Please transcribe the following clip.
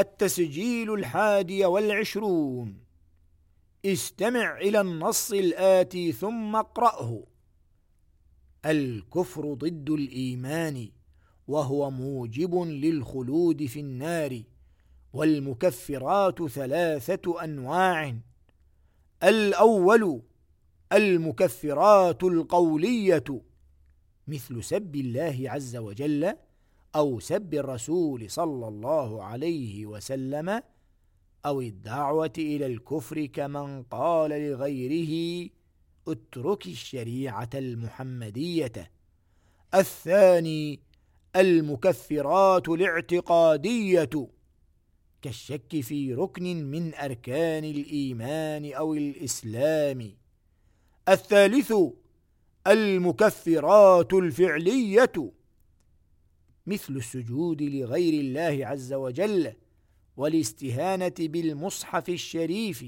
التسجيل الحادي والعشرون. استمع إلى النص الآتي ثم اقرأه. الكفر ضد الإيمان وهو موجب للخلود في النار والمكفرات ثلاثة أنواع. الأول المكفرات القولية مثل سب الله عز وجل أو سب الرسول صلى الله عليه وسلم أو الدعوة إلى الكفر كمن قال لغيره اترك الشريعة المحمدية. الثاني المكفرات الاعتقادية كالشك في ركن من أركان الإيمان أو الإسلام. الثالث المكفرات الفعلية. مثل السجود لغير الله عز وجل والاستهانة بالمصحف الشريف